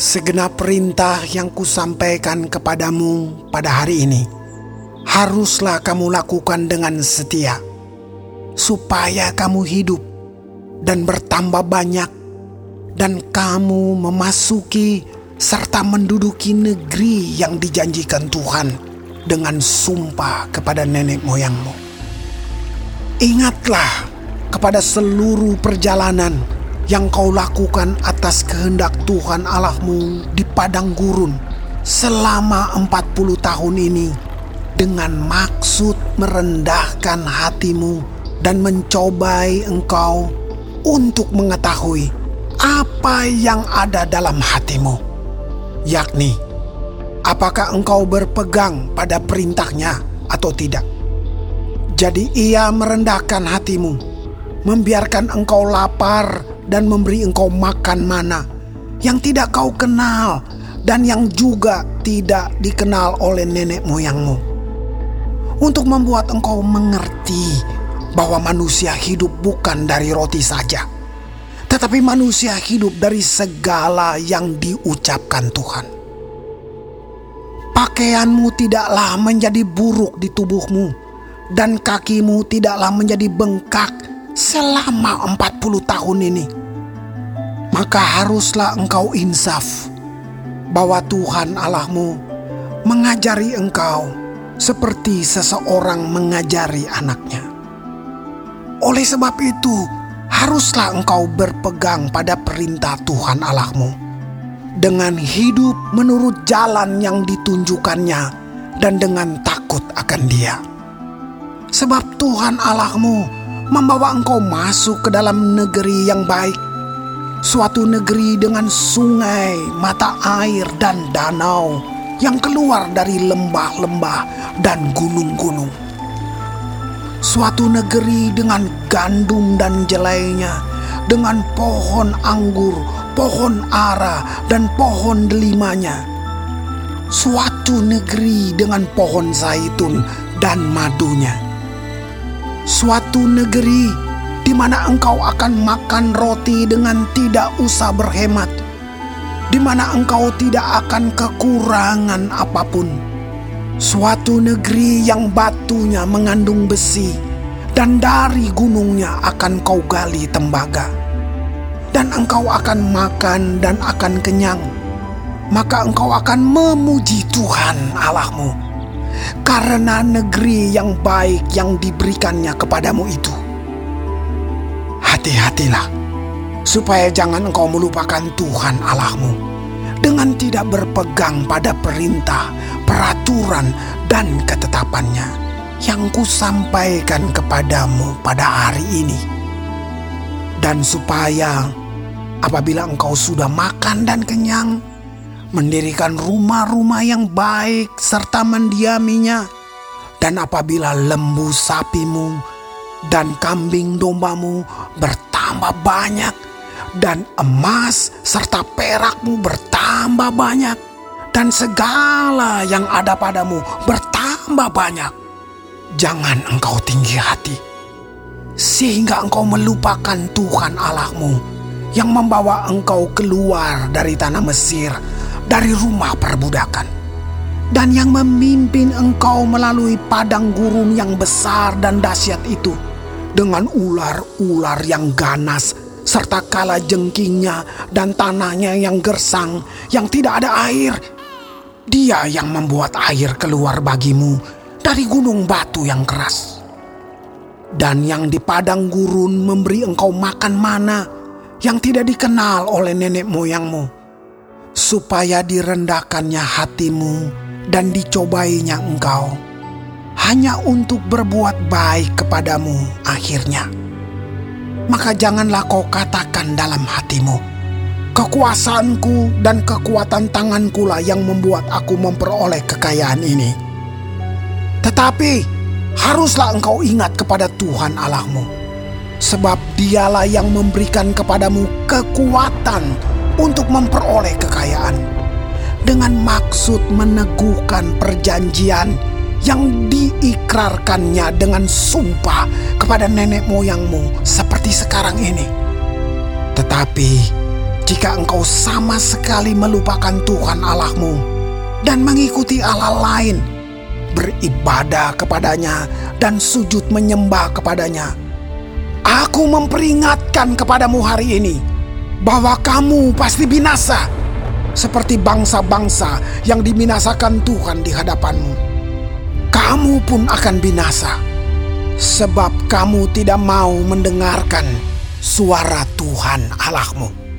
Segenap perintah yang kusampaikan kepadamu pada hari ini, haruslah kamu lakukan dengan setia, supaya kamu hidup dan bertambah banyak, dan kamu memasuki serta menduduki negeri yang dijanjikan Tuhan dengan sumpah kepada nenek moyangmu. Ingatlah kepada seluruh perjalanan yang kau lakukan atas kehendak Tuhan Allahmu di padang gurun selama 40 tahun ini dengan maksud merendahkan hatimu dan mencobai engkau untuk mengetahui apa yang ada dalam hatimu, yakni apakah engkau berpegang pada perintahnya atau tidak. Jadi ia merendahkan hatimu, membiarkan engkau lapar dan memberi engkau makan mana yang tidak kau kenal dan yang juga tidak dikenal oleh nenek moyangmu. Untuk membuat engkau mengerti bahwa manusia hidup bukan dari roti saja, tetapi manusia hidup dari segala yang diucapkan Tuhan. Pakaianmu tidaklah menjadi buruk di tubuhmu, dan kakimu tidaklah menjadi bengkak selama 40 tahun ini maka haruslah engkau insaf bahwa Tuhan Allahmu mengajari engkau seperti seseorang mengajari anaknya. Oleh sebab itu, haruslah engkau berpegang pada perintah Tuhan Allahmu dengan hidup menurut jalan yang ditunjukkannya dan dengan takut akan Dia. Sebab Tuhan Allahmu membawa engkau masuk ke dalam negeri yang baik suatu negeri dengan sungai, mata air, dan danau yang keluar dari lembah-lembah dan gunung-gunung. Suatu negeri dengan gandum dan jelainya, dengan pohon anggur, pohon ara, dan pohon delimanya. Suatu negeri dengan pohon zaitun dan madunya. Suatu negeri di mana engkau akan makan roti dengan tidak usah berhemat, di mana engkau tidak akan kekurangan apa pun. Suatu negeri yang batunya mengandung besi, dan dari gunungnya akan kau gali tembaga, dan engkau akan makan dan akan kenyang. Maka engkau akan memuji Tuhan Allahmu karena negeri yang baik yang diberikannya kepadamu itu hati-hatilah supaya jangan engkau melupakan Tuhan Allahmu dengan tidak berpegang pada perintah, peraturan, dan ketetapannya yang kusampaikan kepadamu pada hari ini. Dan supaya apabila engkau sudah makan dan kenyang, mendirikan rumah-rumah yang baik serta mendiaminya, dan apabila lembu sapimu dan kambing dombamu bertambah banyak, dan emas serta perakmu bertambah banyak, dan segala yang ada padamu bertambah banyak. Jangan engkau tinggi hati, sehingga engkau melupakan Tuhan Allahmu yang membawa engkau keluar dari tanah Mesir, dari rumah perbudakan dan yang memimpin engkau melalui padang gurun yang besar dan dahsyat itu dengan ular-ular yang ganas serta kala jengkingnya dan tanahnya yang gersang yang tidak ada air. Dia yang membuat air keluar bagimu dari gunung batu yang keras. Dan yang di padang gurun memberi engkau makan mana yang tidak dikenal oleh nenek moyangmu. Supaya direndahkannya hatimu dan dicobainya engkau hanya untuk berbuat baik kepadamu akhirnya. Maka janganlah kau katakan dalam hatimu, kekuasaanku dan kekuatan tanganku lah yang membuat aku memperoleh kekayaan ini. Tetapi haruslah engkau ingat kepada Tuhan Allahmu, sebab dialah yang memberikan kepadamu kekuatan untuk memperoleh kekayaan dengan maksud meneguhkan perjanjian yang diikrarkannya dengan sumpah kepada nenek moyangmu seperti sekarang ini. Tetapi jika engkau sama sekali melupakan Tuhan Allahmu dan mengikuti Allah lain, beribadah kepadanya dan sujud menyembah kepadanya. Aku memperingatkan kepadamu hari ini bahwa kamu pasti binasa seperti bangsa-bangsa yang dibinasakan Tuhan di hadapanmu. Kamu pun akan binasa sebab kamu tidak mau mendengarkan suara Tuhan Allahmu.